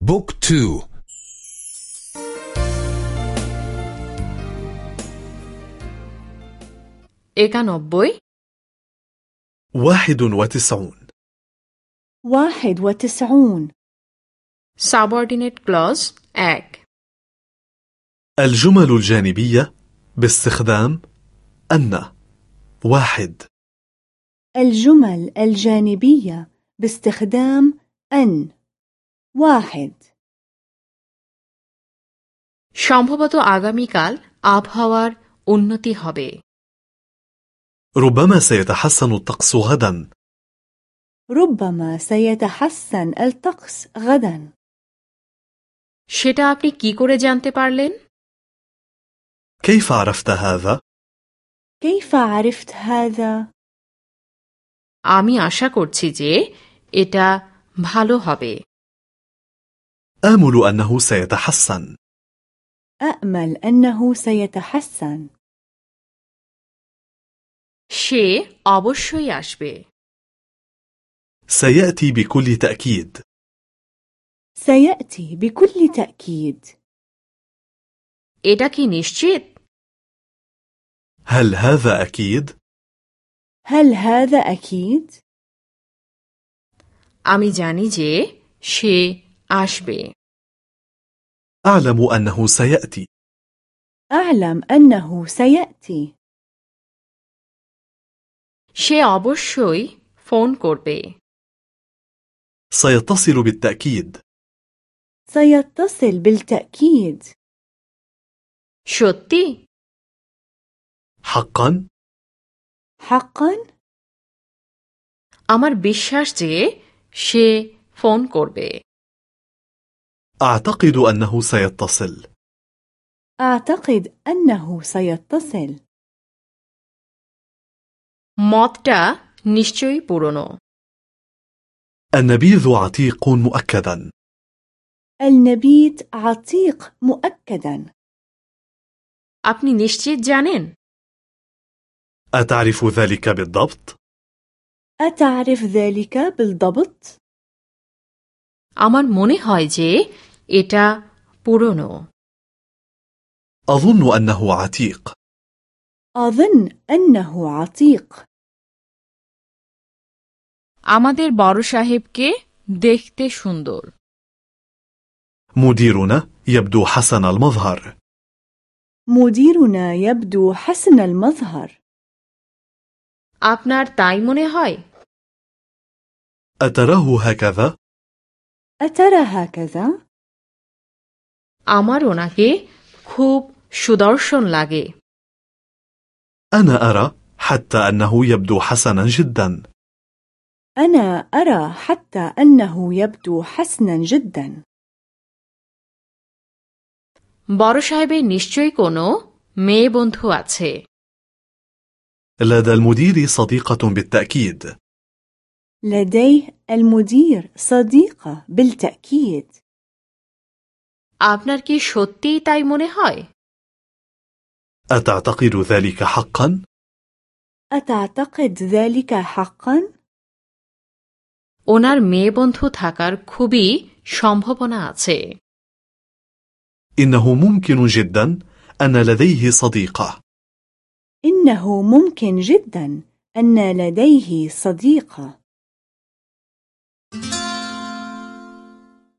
Book to একানব্বই واحد وتسعون واحد وتسعون subordinate clause এক الجمل الجانبية باستخدام أن واحد الجمل الجانبية باستخدام أن واحد সম্ভবত আগামীকাল আবহাওয়ার উন্নতি হবে ربما سيتحسن الطقس غدا ربما سيتحسن الطقس غدا সেটা আপনি কি করে জানতে পারলেন كيف عرفت هذا؟ كيف عرفت هذا؟ আমি আশা করছি যে এটা ভালো হবে آمل أنه سيتحسن أأمل أنه سيتحسن সে অবশ্যই আসবে سيأتي بكل تأكيد سيأتي بكل تأكيد এটা কি নিশ্চিত هل هذا أكيد؟ هل هذا أكيد؟ আমি জানি যে সে আসবে أعلم أنه سيأتي أعلم أنه سيأتي সে অবশ্যই ফোন করবে سيتصل بالتأكيد سيتصل بالتأكيد সত্যি حقا حقا؟ আমার বিশ্বাস যে সে ফোন করবে أعتقد أنه سيتصل أعتقد أنه سيتصل মতটা নিশ্চয়ই পুরনো النبيذ عتيق مؤكدا النبيت عتيق مؤكدا আপনি নিশ্চিত জানেন أتعرف ذلك بالضبط؟ أتعرف ذلك بالضبط؟ আমার মনে হয় যে এটা পুরনো أظن أنه عتيق أظن أنه عتيق আমাদের বড় সাহেবকে দেখতে সুন্দর مديرنا يبدو حسن المظهر مديرنا يبدو حسن المظهر আপনার তাই মনে হয় أتراه هكذا؟ أترى هكذا؟ আমার ওনাকে খুব সুদর্শন লাগে أنا أرى حتى أنه يبدو حسنا جدا أنا أرى حتى أنه يبدو حسنا جدا বড় সাহেবের নিশ্চয়ই কোনো মেয়ে বন্ধু আছে لدى المدير صديقة بالتأكيد لديه المدير صديقة بالتأكيد আপনার কি সত্যিই তাই মনে হয় أتعتقد ذلك حقا؟ أتعتقد ذلك حقا؟ ওনার মেয়ে বন্ধু থাকার খুবই সম্ভাবনা আছে إنه ممكن جدا أن لديه صديقة إنه ممكن جدا أن لديه صديقة